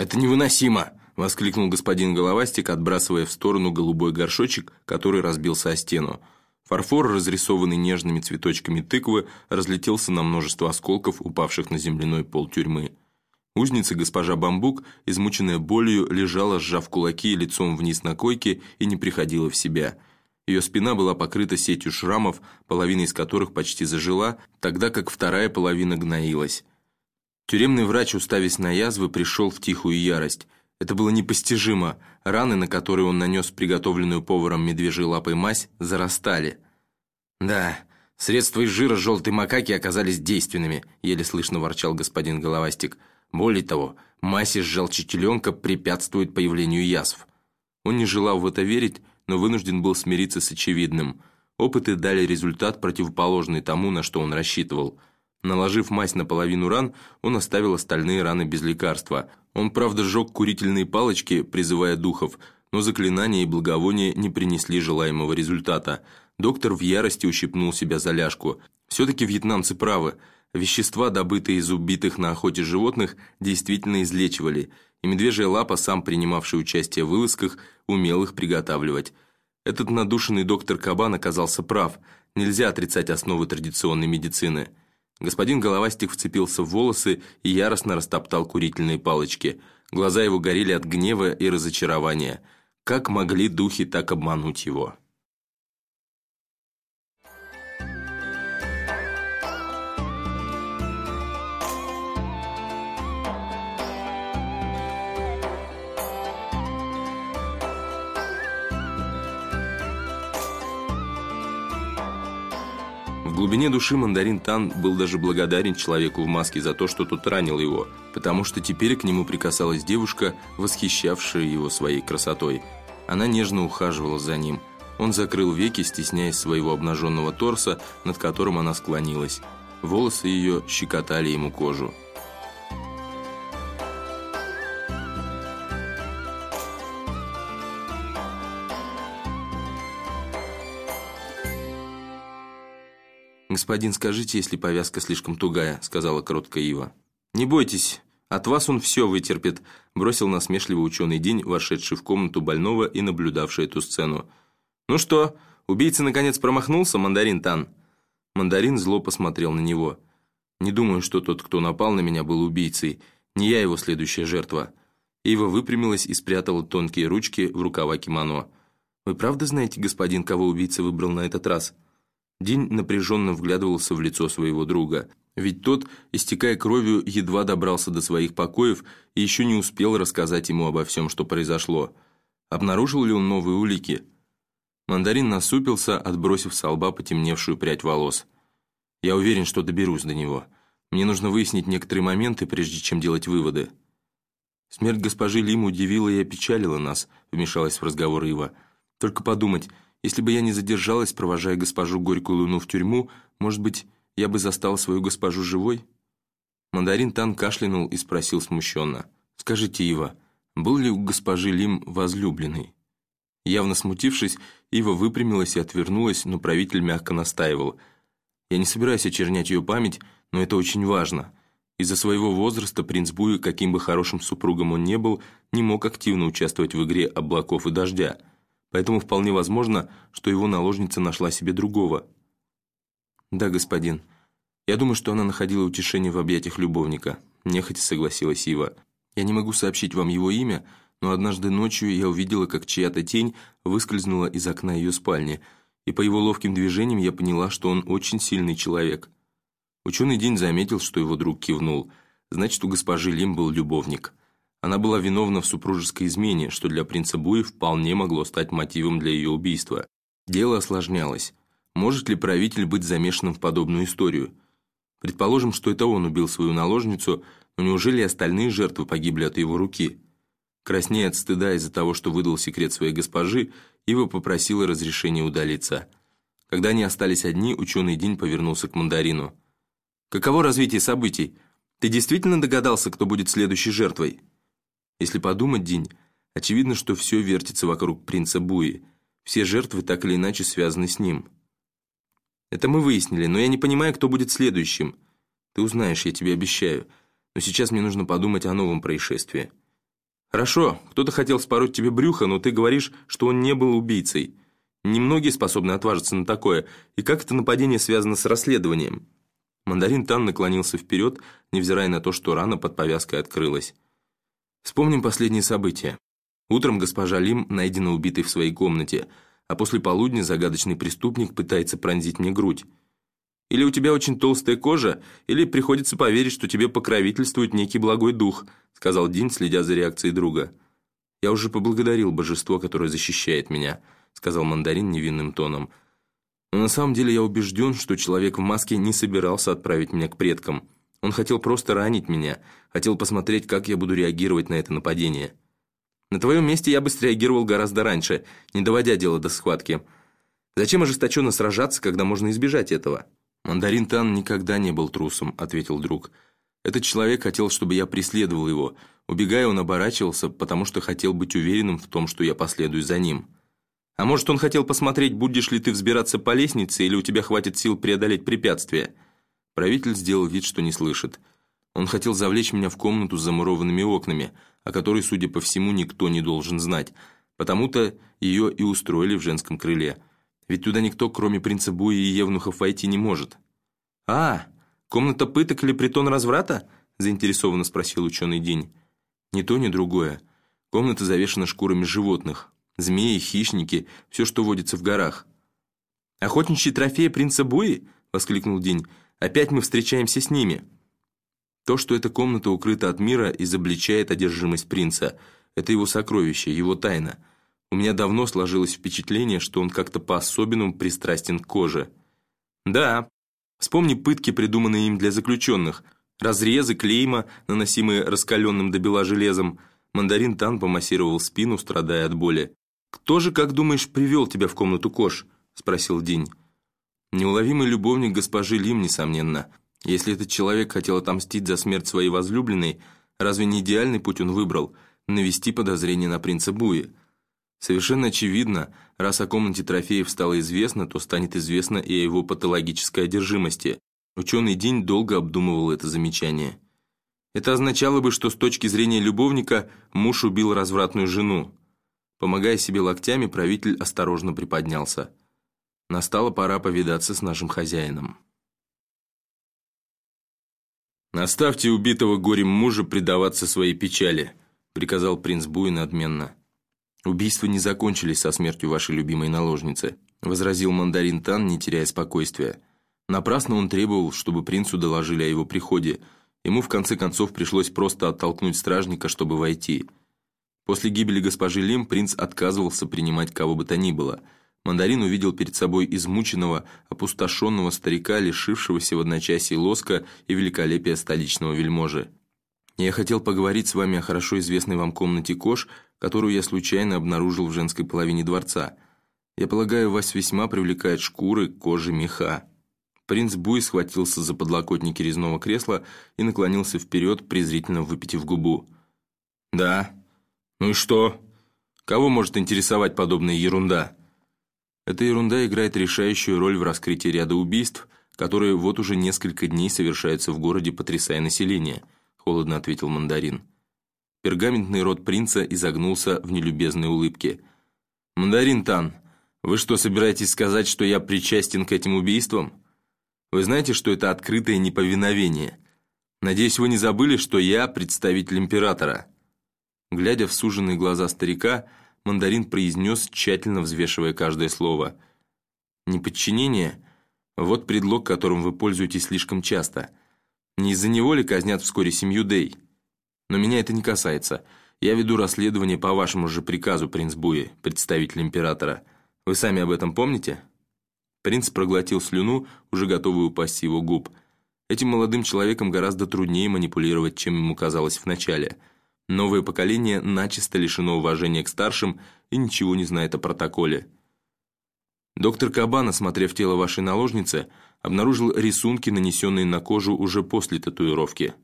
«Это невыносимо!» – воскликнул господин Головастик, отбрасывая в сторону голубой горшочек, который разбился о стену. Фарфор, разрисованный нежными цветочками тыквы, разлетелся на множество осколков, упавших на земляной пол тюрьмы. Узница госпожа Бамбук, измученная болью, лежала, сжав кулаки лицом вниз на койке и не приходила в себя. Ее спина была покрыта сетью шрамов, половина из которых почти зажила, тогда как вторая половина гноилась. Тюремный врач, уставясь на язвы, пришел в тихую ярость. Это было непостижимо. Раны, на которые он нанес приготовленную поваром медвежьей лапой мазь, зарастали. «Да, средства из жира желтой макаки оказались действенными», еле слышно ворчал господин Головастик. Более того, массе из желчи теленка препятствует появлению язв. Он не желал в это верить, но вынужден был смириться с очевидным. Опыты дали результат, противоположный тому, на что он рассчитывал. Наложив мазь на половину ран, он оставил остальные раны без лекарства. Он, правда, сжег курительные палочки, призывая духов, но заклинания и благовония не принесли желаемого результата. Доктор в ярости ущипнул себя за ляжку. Все-таки вьетнамцы правы – Вещества, добытые из убитых на охоте животных, действительно излечивали, и медвежья лапа, сам принимавший участие в вылазках, умел их приготавливать. Этот надушенный доктор Кабан оказался прав, нельзя отрицать основы традиционной медицины. Господин Головастик вцепился в волосы и яростно растоптал курительные палочки. Глаза его горели от гнева и разочарования. Как могли духи так обмануть его? Глубине души мандарин Тан был даже благодарен человеку в маске за то, что тот ранил его, потому что теперь к нему прикасалась девушка, восхищавшая его своей красотой. Она нежно ухаживала за ним. Он закрыл веки, стесняясь своего обнаженного торса, над которым она склонилась. Волосы ее щекотали ему кожу. «Господин, скажите, если повязка слишком тугая», — сказала короткая Ива. «Не бойтесь, от вас он все вытерпит», — бросил насмешливый ученый день, вошедший в комнату больного и наблюдавший эту сцену. «Ну что, убийца наконец промахнулся, мандарин Тан?» Мандарин зло посмотрел на него. «Не думаю, что тот, кто напал на меня, был убийцей. Не я его следующая жертва». Ива выпрямилась и спрятала тонкие ручки в рукава кимоно. «Вы правда знаете, господин, кого убийца выбрал на этот раз?» День напряженно вглядывался в лицо своего друга, ведь тот, истекая кровью, едва добрался до своих покоев и еще не успел рассказать ему обо всем, что произошло. Обнаружил ли он новые улики? Мандарин насупился, отбросив с лба потемневшую прядь волос. «Я уверен, что доберусь до него. Мне нужно выяснить некоторые моменты, прежде чем делать выводы». «Смерть госпожи Лим удивила и опечалила нас», — вмешалась в разговор Ива. «Только подумать, если бы я не задержалась, провожая госпожу Горькую Луну в тюрьму, может быть, я бы застала свою госпожу живой?» Мандарин Тан кашлянул и спросил смущенно. «Скажите, Ива, был ли у госпожи Лим возлюбленный?» Явно смутившись, Ива выпрямилась и отвернулась, но правитель мягко настаивал. «Я не собираюсь очернять ее память, но это очень важно. Из-за своего возраста принц Буи, каким бы хорошим супругом он не был, не мог активно участвовать в игре облаков и дождя» поэтому вполне возможно, что его наложница нашла себе другого. «Да, господин. Я думаю, что она находила утешение в объятиях любовника», нехотя согласилась Ива. «Я не могу сообщить вам его имя, но однажды ночью я увидела, как чья-то тень выскользнула из окна ее спальни, и по его ловким движениям я поняла, что он очень сильный человек». Ученый день заметил, что его друг кивнул. Значит, у госпожи Лим был любовник. Она была виновна в супружеской измене, что для принца Буи вполне могло стать мотивом для ее убийства. Дело осложнялось. Может ли правитель быть замешанным в подобную историю? Предположим, что это он убил свою наложницу, но неужели остальные жертвы погибли от его руки? Краснея от стыда из-за того, что выдал секрет своей госпожи, Ива попросила разрешения удалиться. Когда они остались одни, ученый день повернулся к мандарину. «Каково развитие событий? Ты действительно догадался, кто будет следующей жертвой?» Если подумать, День, очевидно, что все вертится вокруг принца Буи. Все жертвы так или иначе связаны с ним. Это мы выяснили, но я не понимаю, кто будет следующим. Ты узнаешь, я тебе обещаю. Но сейчас мне нужно подумать о новом происшествии. Хорошо, кто-то хотел спороть тебе брюхо, но ты говоришь, что он не был убийцей. Немногие способны отважиться на такое. И как это нападение связано с расследованием?» Мандарин Тан наклонился вперед, невзирая на то, что рана под повязкой открылась. Вспомним последние события. Утром госпожа Лим найдена убитой в своей комнате, а после полудня загадочный преступник пытается пронзить мне грудь. Или у тебя очень толстая кожа, или приходится поверить, что тебе покровительствует некий благой дух», сказал Дин, следя за реакцией друга. «Я уже поблагодарил божество, которое защищает меня», сказал мандарин невинным тоном. «Но на самом деле я убежден, что человек в маске не собирался отправить меня к предкам. Он хотел просто ранить меня, хотел посмотреть, как я буду реагировать на это нападение. На твоем месте я бы среагировал гораздо раньше, не доводя дело до схватки. Зачем ожесточенно сражаться, когда можно избежать этого?» «Мандарин Тан никогда не был трусом», — ответил друг. «Этот человек хотел, чтобы я преследовал его. Убегая, он оборачивался, потому что хотел быть уверенным в том, что я последую за ним». А может, он хотел посмотреть, будешь ли ты взбираться по лестнице, или у тебя хватит сил преодолеть препятствие?» Правитель сделал вид, что не слышит. Он хотел завлечь меня в комнату с замурованными окнами, о которой, судя по всему, никто не должен знать. Потому-то ее и устроили в женском крыле. Ведь туда никто, кроме принца Буи и Евнухов, войти не может. «А, комната пыток или притон разврата?» заинтересованно спросил ученый День. «Ни то, ни другое. Комната завешена шкурами животных, Змеи, хищники, все, что водится в горах. «Охотничьи трофеи принца Буи?» — воскликнул День. «Опять мы встречаемся с ними». То, что эта комната укрыта от мира, изобличает одержимость принца. Это его сокровище, его тайна. У меня давно сложилось впечатление, что он как-то по-особенному пристрастен к коже. Да, вспомни пытки, придуманные им для заключенных. Разрезы, клейма, наносимые раскаленным до бела железом. Мандарин Тан помассировал спину, страдая от боли. «Кто же, как думаешь, привел тебя в комнату Кош?» — спросил День. Неуловимый любовник госпожи Лим, несомненно. Если этот человек хотел отомстить за смерть своей возлюбленной, разве не идеальный путь он выбрал — навести подозрение на принца Буи? Совершенно очевидно, раз о комнате трофеев стало известно, то станет известно и о его патологической одержимости. Ученый День долго обдумывал это замечание. Это означало бы, что с точки зрения любовника муж убил развратную жену. Помогая себе локтями, правитель осторожно приподнялся. Настала пора повидаться с нашим хозяином. «Наставьте убитого горем мужа предаваться своей печали», приказал принц Буй надменно. «Убийства не закончились со смертью вашей любимой наложницы», возразил мандарин Тан, не теряя спокойствия. Напрасно он требовал, чтобы принцу доложили о его приходе. Ему в конце концов пришлось просто оттолкнуть стражника, чтобы войти – После гибели госпожи Лим принц отказывался принимать кого бы то ни было. Мандарин увидел перед собой измученного, опустошенного старика, лишившегося в одночасье лоска и великолепия столичного вельможи. «Я хотел поговорить с вами о хорошо известной вам комнате Кош, которую я случайно обнаружил в женской половине дворца. Я полагаю, вас весьма привлекает шкуры, кожи, меха». Принц Буй схватился за подлокотники резного кресла и наклонился вперед, презрительно выпитив губу. «Да, «Ну и что? Кого может интересовать подобная ерунда?» Эта ерунда играет решающую роль в раскрытии ряда убийств, которые вот уже несколько дней совершаются в городе, потрясая население, холодно ответил мандарин. Пергаментный рот принца изогнулся в нелюбезной улыбке. «Мандарин Тан, вы что, собираетесь сказать, что я причастен к этим убийствам? Вы знаете, что это открытое неповиновение? Надеюсь, вы не забыли, что я представитель императора». Глядя в суженные глаза старика, мандарин произнес, тщательно взвешивая каждое слово. «Неподчинение — вот предлог, которым вы пользуетесь слишком часто. Не из-за него ли казнят вскоре семью Дэй? Но меня это не касается. Я веду расследование по вашему же приказу, принц Буи, представитель императора. Вы сами об этом помните?» Принц проглотил слюну, уже готовую упасть его губ. Этим молодым человеком гораздо труднее манипулировать, чем ему казалось вначале — Новое поколение начисто лишено уважения к старшим и ничего не знает о протоколе. Доктор Кабан, осмотрев тело вашей наложницы, обнаружил рисунки, нанесенные на кожу уже после татуировки.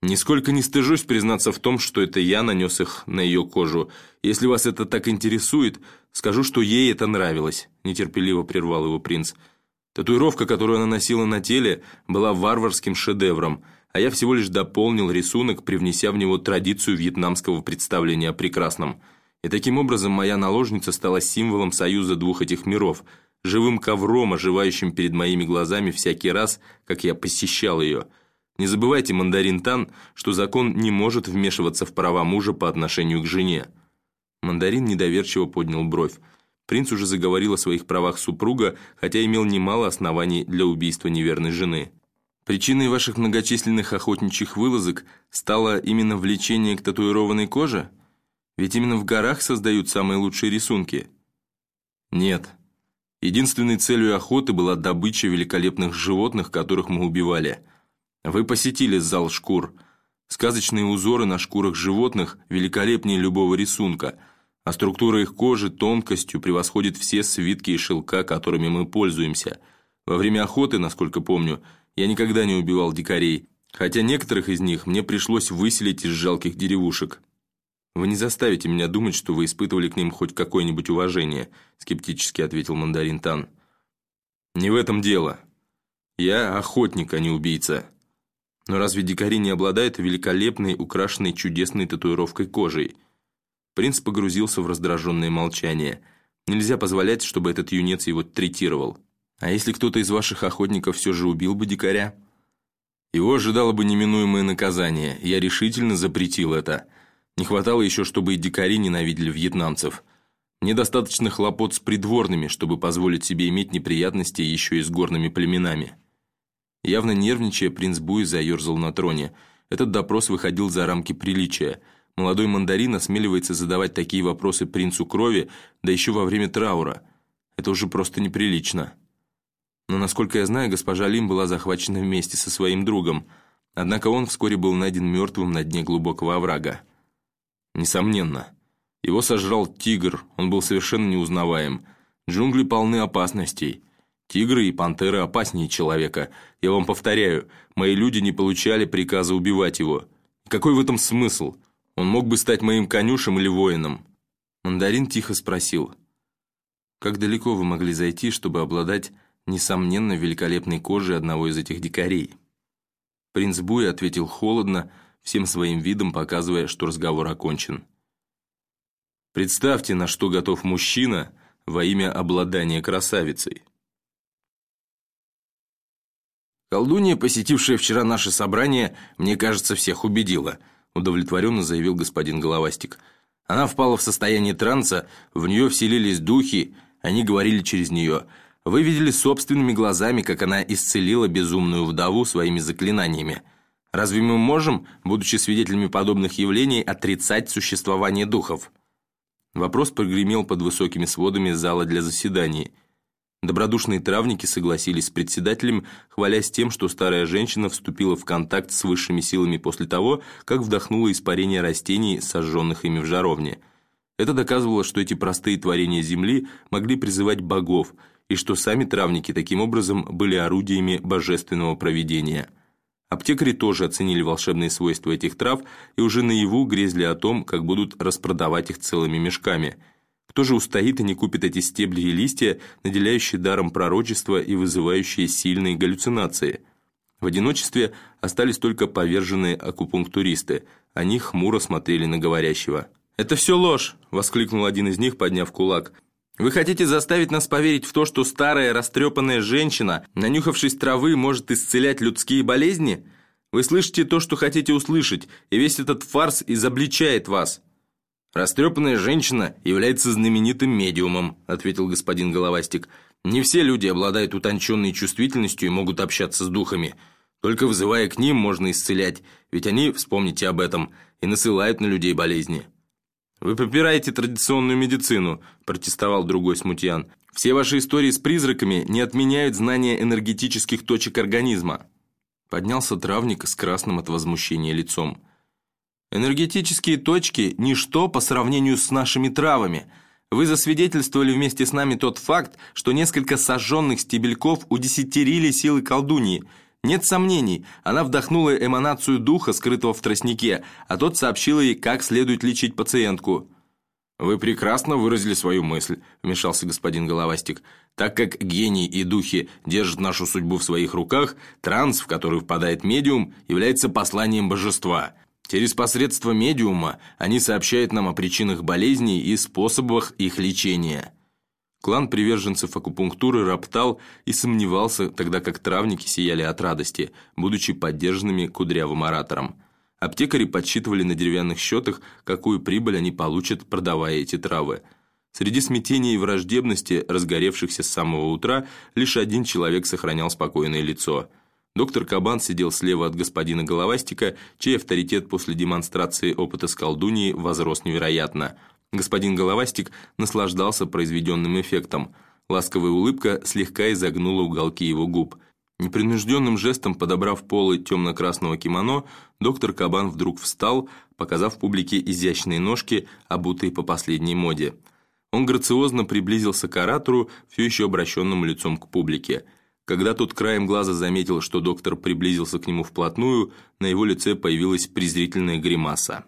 Нисколько не стыжусь признаться в том, что это я нанес их на ее кожу. Если вас это так интересует, скажу, что ей это нравилось», – нетерпеливо прервал его принц. Татуировка, которую она носила на теле, была варварским шедевром – а я всего лишь дополнил рисунок, привнеся в него традицию вьетнамского представления о прекрасном. И таким образом моя наложница стала символом союза двух этих миров, живым ковром, оживающим перед моими глазами всякий раз, как я посещал ее. Не забывайте, мандарин Тан, что закон не может вмешиваться в права мужа по отношению к жене. Мандарин недоверчиво поднял бровь. Принц уже заговорил о своих правах супруга, хотя имел немало оснований для убийства неверной жены. Причиной ваших многочисленных охотничьих вылазок стало именно влечение к татуированной коже? Ведь именно в горах создают самые лучшие рисунки. Нет. Единственной целью охоты была добыча великолепных животных, которых мы убивали. Вы посетили зал шкур. Сказочные узоры на шкурах животных великолепнее любого рисунка – а структура их кожи тонкостью превосходит все свитки и шелка, которыми мы пользуемся. Во время охоты, насколько помню, я никогда не убивал дикарей, хотя некоторых из них мне пришлось выселить из жалких деревушек. «Вы не заставите меня думать, что вы испытывали к ним хоть какое-нибудь уважение», скептически ответил мандарин Тан. «Не в этом дело. Я охотник, а не убийца. Но разве дикари не обладают великолепной, украшенной чудесной татуировкой кожей?» Принц погрузился в раздраженное молчание. Нельзя позволять, чтобы этот юнец его третировал. А если кто-то из ваших охотников все же убил бы дикаря? Его ожидало бы неминуемое наказание. Я решительно запретил это. Не хватало еще, чтобы и дикари ненавидели вьетнамцев. Мне достаточно хлопот с придворными, чтобы позволить себе иметь неприятности еще и с горными племенами. Явно нервничая, принц Буй заерзал на троне. Этот допрос выходил за рамки приличия – Молодой мандарин осмеливается задавать такие вопросы принцу крови, да еще во время траура. Это уже просто неприлично. Но, насколько я знаю, госпожа Лим была захвачена вместе со своим другом, однако он вскоре был найден мертвым на дне глубокого оврага. Несомненно. Его сожрал тигр, он был совершенно неузнаваем. Джунгли полны опасностей. Тигры и пантеры опаснее человека. Я вам повторяю, мои люди не получали приказа убивать его. Какой в этом смысл? Он мог бы стать моим конюшем или воином». Мандарин тихо спросил, «Как далеко вы могли зайти, чтобы обладать, несомненно, великолепной кожей одного из этих дикарей?» Принц Буй ответил холодно, всем своим видом показывая, что разговор окончен. «Представьте, на что готов мужчина во имя обладания красавицей». Колдунья, посетившая вчера наше собрание, мне кажется, всех убедила – удовлетворенно заявил господин Головастик. Она впала в состояние транса, в нее вселились духи, они говорили через нее. Вы видели собственными глазами, как она исцелила безумную вдову своими заклинаниями. Разве мы можем, будучи свидетелями подобных явлений, отрицать существование духов? Вопрос прогремел под высокими сводами зала для заседаний – Добродушные травники согласились с председателем, хвалясь тем, что старая женщина вступила в контакт с высшими силами после того, как вдохнула испарение растений, сожженных ими в жаровне. Это доказывало, что эти простые творения земли могли призывать богов, и что сами травники таким образом были орудиями божественного провидения. Аптекари тоже оценили волшебные свойства этих трав и уже наяву грезли о том, как будут распродавать их целыми мешками – кто же устоит и не купит эти стебли и листья, наделяющие даром пророчества и вызывающие сильные галлюцинации? В одиночестве остались только поверженные акупунктуристы. Они хмуро смотрели на говорящего. «Это все ложь!» – воскликнул один из них, подняв кулак. «Вы хотите заставить нас поверить в то, что старая растрепанная женщина, нанюхавшись травы, может исцелять людские болезни? Вы слышите то, что хотите услышать, и весь этот фарс изобличает вас!» «Растрепанная женщина является знаменитым медиумом», ответил господин Головастик. «Не все люди обладают утонченной чувствительностью и могут общаться с духами. Только вызывая к ним, можно исцелять, ведь они, вспомните об этом, и насылают на людей болезни». «Вы попираете традиционную медицину», протестовал другой смутьян. «Все ваши истории с призраками не отменяют знания энергетических точек организма». Поднялся травник с красным от возмущения лицом. Энергетические точки – ничто по сравнению с нашими травами. Вы засвидетельствовали вместе с нами тот факт, что несколько сожженных стебельков удесятерили силы колдуньи. Нет сомнений, она вдохнула эманацию духа, скрытого в тростнике, а тот сообщил ей, как следует лечить пациентку. «Вы прекрасно выразили свою мысль», – вмешался господин Головастик. «Так как гений и духи держат нашу судьбу в своих руках, транс, в который впадает медиум, является посланием божества. Через посредство медиума они сообщают нам о причинах болезней и способах их лечения». Клан приверженцев акупунктуры роптал и сомневался, тогда как травники сияли от радости, будучи поддержанными кудрявым оратором. Аптекари подсчитывали на деревянных счетах, какую прибыль они получат, продавая эти травы. Среди смятения и враждебности, разгоревшихся с самого утра, лишь один человек сохранял спокойное лицо. Доктор Кабан сидел слева от господина Головастика, чей авторитет после демонстрации опыта с колдуньей возрос невероятно – Господин Головастик наслаждался произведенным эффектом. Ласковая улыбка слегка изогнула уголки его губ. Непринужденным жестом подобрав полы темно-красного кимоно, доктор Кабан вдруг встал, показав публике изящные ножки, обутые по последней моде. Он грациозно приблизился к оратору, все еще обращенному лицом к публике. Когда тот краем глаза заметил, что доктор приблизился к нему вплотную, на его лице появилась презрительная гримаса.